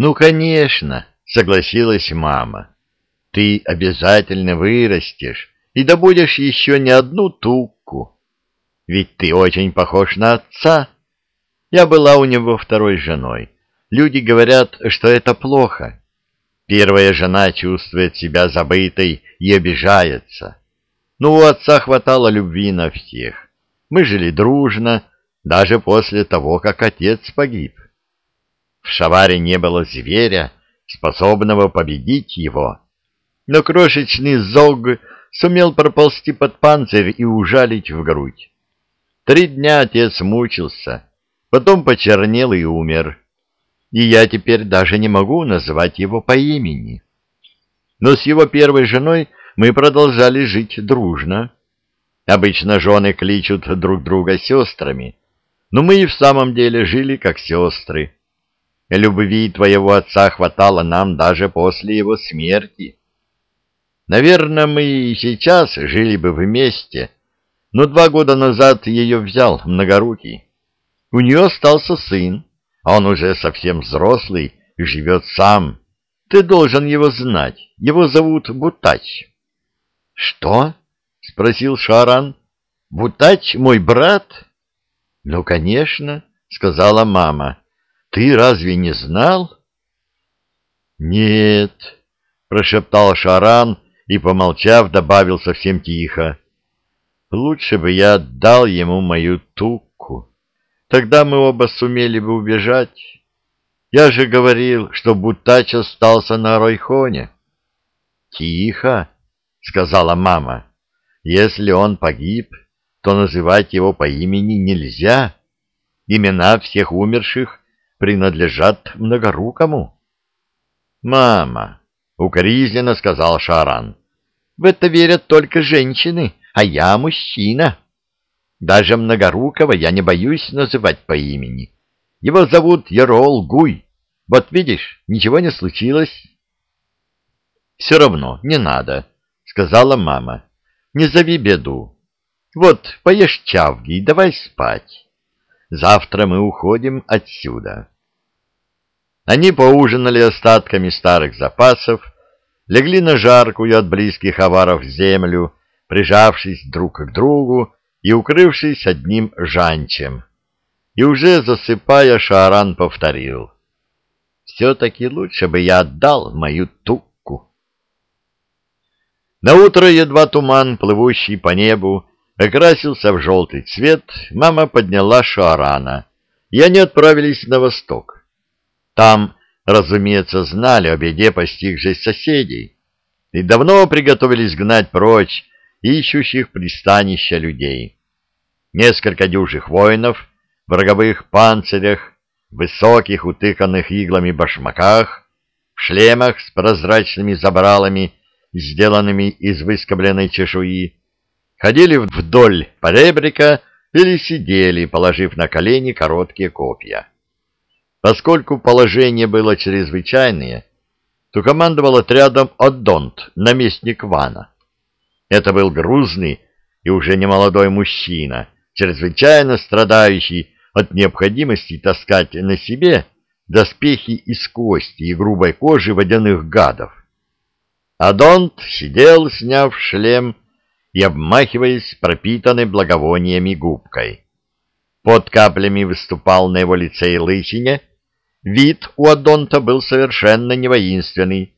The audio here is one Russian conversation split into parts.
Ну, конечно, согласилась мама. Ты обязательно вырастешь и добудешь еще не одну тукку. Ведь ты очень похож на отца. Я была у него второй женой. Люди говорят, что это плохо. Первая жена чувствует себя забытой и обижается. Но у отца хватало любви на всех. Мы жили дружно, даже после того, как отец погиб. В Шаваре не было зверя, способного победить его. Но крошечный зог сумел проползти под панцирь и ужалить в грудь. Три дня отец мучился, потом почернел и умер. И я теперь даже не могу назвать его по имени. Но с его первой женой мы продолжали жить дружно. Обычно жены кличут друг друга сестрами, но мы и в самом деле жили как сестры. Любви твоего отца хватало нам даже после его смерти. Наверное, мы и сейчас жили бы вместе, но два года назад ее взял многорукий. У нее остался сын, а он уже совсем взрослый и живет сам. Ты должен его знать. Его зовут Бутач. — Что? — спросил Шаран. — Бутач мой брат? — Ну, конечно, — сказала мама. — Ты разве не знал? — Нет, — прошептал Шаран и, помолчав, добавил совсем тихо. — Лучше бы я отдал ему мою туку. Тогда мы оба сумели бы убежать. Я же говорил, что Бутач остался на Ройхоне. — Тихо, — сказала мама. — Если он погиб, то называть его по имени нельзя. Имена всех умерших принадлежат многорукому. — Мама, — укоризненно сказал Шаран, — в это верят только женщины, а я мужчина. Даже многорукого я не боюсь называть по имени. Его зовут Ярол Гуй. Вот видишь, ничего не случилось. — Все равно, не надо, — сказала мама. — Не зови беду. Вот, поешь чавги и давай спать. Завтра мы уходим отсюда. Они поужинали остатками старых запасов, легли на жаркую от близких аваров землю, прижавшись друг к другу и укрывшись одним жанчем. И уже засыпая, Шааран повторил. «Все-таки лучше бы я отдал мою тукку». Наутро едва туман, плывущий по небу, окрасился в желтый цвет, мама подняла Шаарана, и они отправились на восток. Там, разумеется, знали о беде постигшей соседей и давно приготовились гнать прочь ищущих пристанища людей. Несколько дюжих воинов в роговых панцирях, высоких утыканных иглами башмаках, в шлемах с прозрачными забралами, сделанными из выскобленной чешуи, ходили вдоль поребрика или сидели, положив на колени короткие копья. Поскольку положение было чрезвычайное, то командовал отрядом Аддонт, наместник Вана. Это был грузный и уже немолодой мужчина, чрезвычайно страдающий от необходимости таскать на себе доспехи из кости и грубой кожи водяных гадов. Адонт сидел, сняв шлем и обмахиваясь пропитанной благовониями губкой. Под каплями выступал на его лице и лысине. Вид у Адонта был совершенно невоинственный,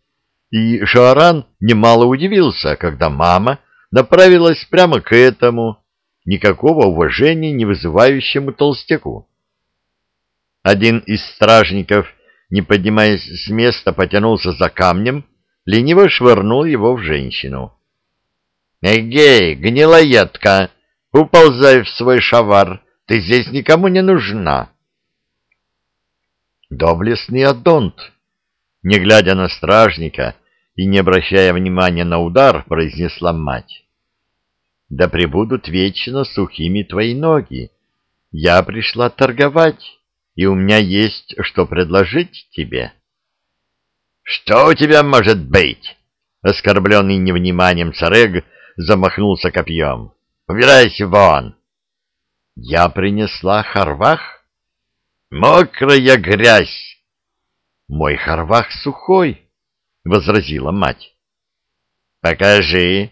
и Шааран немало удивился, когда мама направилась прямо к этому, никакого уважения не вызывающему толстяку. Один из стражников, не поднимаясь с места, потянулся за камнем, лениво швырнул его в женщину. «Эгей, гнилоедка, уползай в свой шавар, ты здесь никому не нужна!» Доблестный Адонт, не глядя на стражника и не обращая внимания на удар, произнесла мать. «Да пребудут вечно сухими твои ноги. Я пришла торговать, и у меня есть что предложить тебе». «Что у тебя может быть?» Оскорбленный невниманием царег замахнулся копьем. «Убирайся вон!» «Я принесла харвах?» «Мокрая грязь!» Мой Харвах сухой, — возразила мать. — Покажи.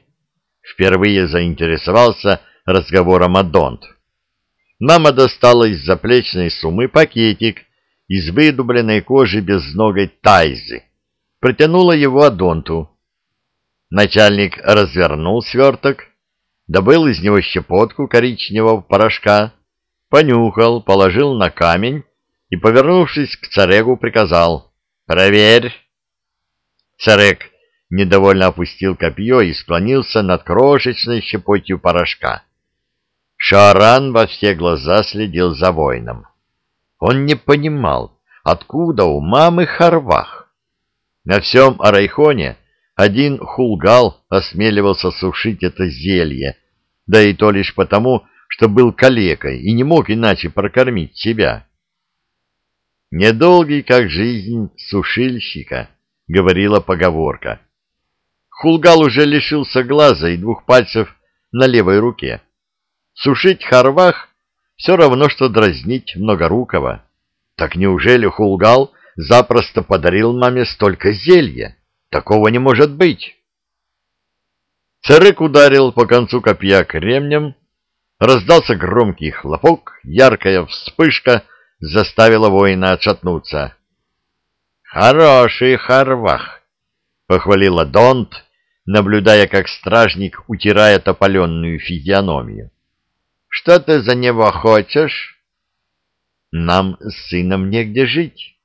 Впервые заинтересовался разговором Адонт. Мама достала из заплечной суммы пакетик из выдубленной кожи безногой тайзы. Протянула его Адонту. Начальник развернул сверток, добыл из него щепотку коричневого порошка, понюхал, положил на камень и, повернувшись к царегу, приказал «Проверь». Царек недовольно опустил копье и склонился над крошечной щепотью порошка. Шаран во все глаза следил за воином. Он не понимал, откуда у мамы Харвах. На всем Арайхоне один хулгал осмеливался сушить это зелье, да и то лишь потому, что был калекой и не мог иначе прокормить себя. «Недолгий, как жизнь сушильщика», — говорила поговорка. Хулгал уже лишился глаза и двух пальцев на левой руке. Сушить Харвах все равно, что дразнить Многорукого. Так неужели Хулгал запросто подарил маме столько зелья? Такого не может быть. Царык ударил по концу копья кремнем, раздался громкий хлопок, яркая вспышка заставила воина отшатнуться. «Хороший Харвах!» — похвалила Донт, наблюдая, как стражник утирает опаленную физиономию. «Что ты за него хочешь?» «Нам с сыном негде жить».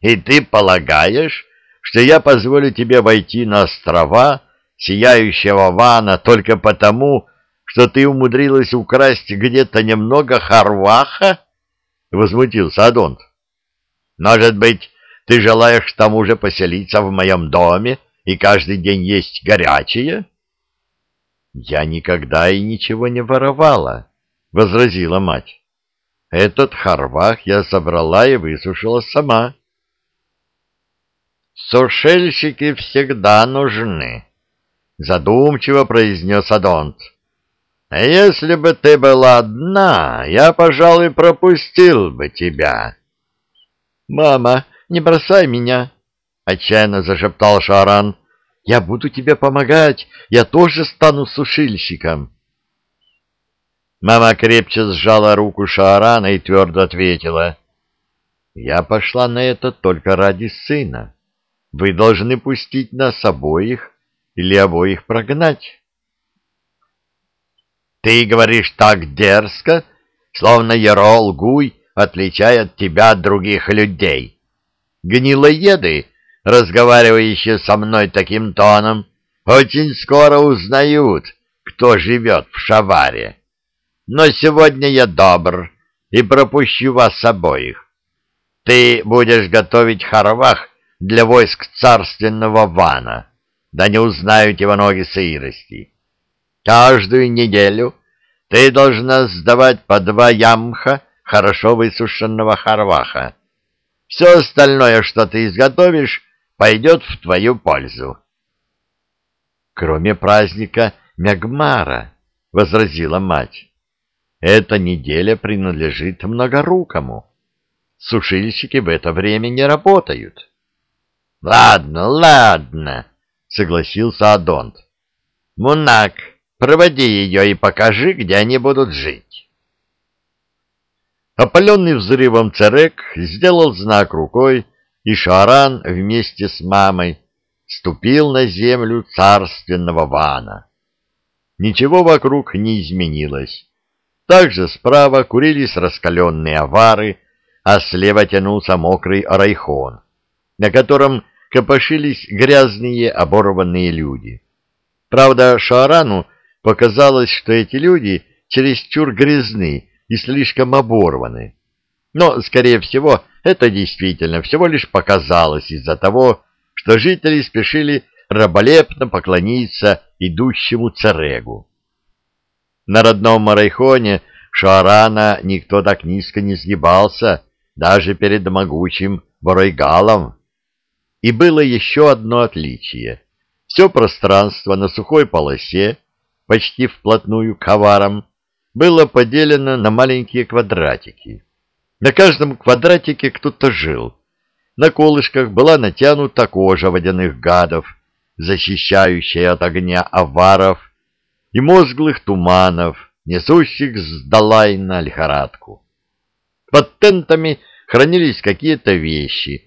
«И ты полагаешь, что я позволю тебе войти на острова сияющего вана только потому, что ты умудрилась украсть где-то немного харваха? — возмутился Адонт. — Может быть, ты желаешь к тому же поселиться в моем доме и каждый день есть горячее? — Я никогда и ничего не воровала, — возразила мать. — Этот харвах я забрала и высушила сама. — «Сушильщики всегда нужны», — задумчиво произнес Адонт. «А если бы ты была одна, я, пожалуй, пропустил бы тебя». «Мама, не бросай меня», — отчаянно зашептал Шаран. «Я буду тебе помогать, я тоже стану сушильщиком». Мама крепче сжала руку Шаарана и твердо ответила. «Я пошла на это только ради сына. Вы должны пустить нас обоих или обоих прогнать. Ты говоришь так дерзко, словно Ярол Гуй отличает тебя от других людей. Гнилоеды, разговаривающие со мной таким тоном, очень скоро узнают, кто живет в Шаваре. Но сегодня я добр и пропущу вас обоих. Ты будешь готовить харвах для войск царственного Вана, да не узнают его ноги сырости. Каждую неделю ты должна сдавать по два ямха хорошо высушенного харваха. Все остальное, что ты изготовишь, пойдет в твою пользу. — Кроме праздника Мягмара, — возразила мать, — эта неделя принадлежит многорукому. Сушильщики в это время не работают. — Ладно, ладно, согласился Адонт. Мунак, проводи ее и покажи, где они будут жить. Опаленный взрывом царек сделал знак рукой, и Шаран вместе с мамой ступил на землю царственного вана. Ничего вокруг не изменилось. Также справа курились раскаленные авары, а слева тянулся мокрый арайхон, на котором копошились грязные оборванные люди. Правда, Шаарану показалось, что эти люди чересчур грязны и слишком оборваны. Но, скорее всего, это действительно всего лишь показалось из-за того, что жители спешили раболепно поклониться идущему царегу. На родном Марайхоне Шаарана никто так низко не сгибался, даже перед могучим Боройгалом. И было еще одно отличие. Все пространство на сухой полосе, почти вплотную к аварам, было поделено на маленькие квадратики. На каждом квадратике кто-то жил. На колышках была натянута кожа водяных гадов, защищающая от огня аваров и мозглых туманов, несущих с Далайна лихорадку. Под тентами хранились какие-то вещи,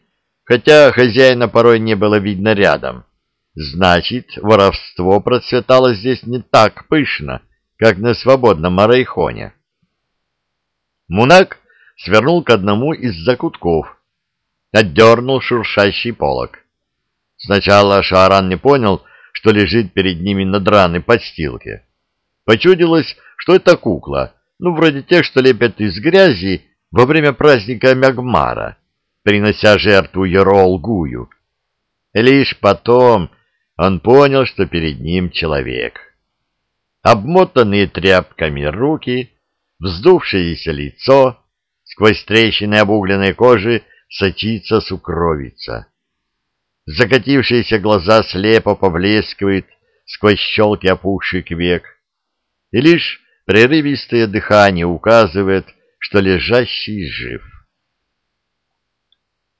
хотя хозяина порой не было видно рядом. Значит, воровство процветало здесь не так пышно, как на свободном Марайхоне. Мунак свернул к одному из закутков, отдернул шуршащий полог. Сначала Шааран не понял, что лежит перед ними на драной подстилке. Почудилось, что это кукла, ну, вроде тех, что лепят из грязи во время праздника Мягмара, принося жертву Ерол-Гую. Лишь потом он понял, что перед ним человек. Обмотанные тряпками руки, вздувшееся лицо, сквозь трещины обугленной кожи сочится сукровица. Закатившиеся глаза слепо поблескивают сквозь щелки опухших век, и лишь прерывистое дыхание указывает, что лежащий жив.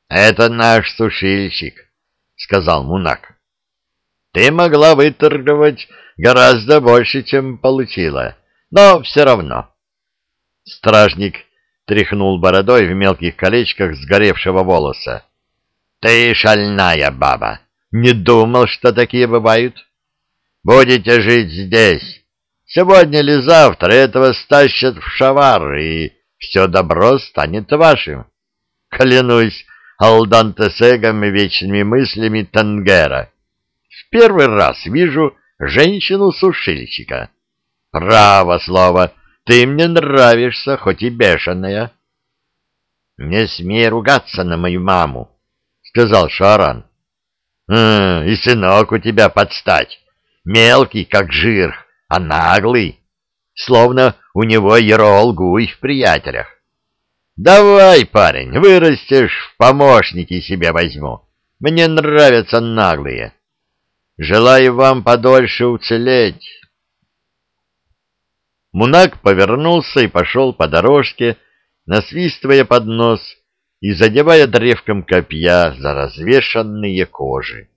«Это наш сушильщик», — сказал Мунак. «Ты могла выторговать гораздо больше, чем получила, но все равно». Стражник тряхнул бородой в мелких колечках сгоревшего волоса. «Ты шальная баба! Не думал, что такие бывают? Будете жить здесь. Сегодня или завтра этого стащат в шавар, и все добро станет вашим. Клянусь Алдантесегом и вечными мыслями Тангера. В первый раз вижу женщину-сушильщика. Право слово, ты мне нравишься, хоть и бешеная. Не смей ругаться на мою маму, сказал Шаран. «А, и сынок у тебя подстать, мелкий, как жир, а наглый, словно у него Ерол-Гуй в приятелях. Давай, парень, вырастешь, в помощники себе возьму. Мне нравятся наглые. Желаю вам подольше уцелеть. Мунак повернулся и пошел по дорожке, насвистывая под нос и задевая древком копья за развешанные кожи.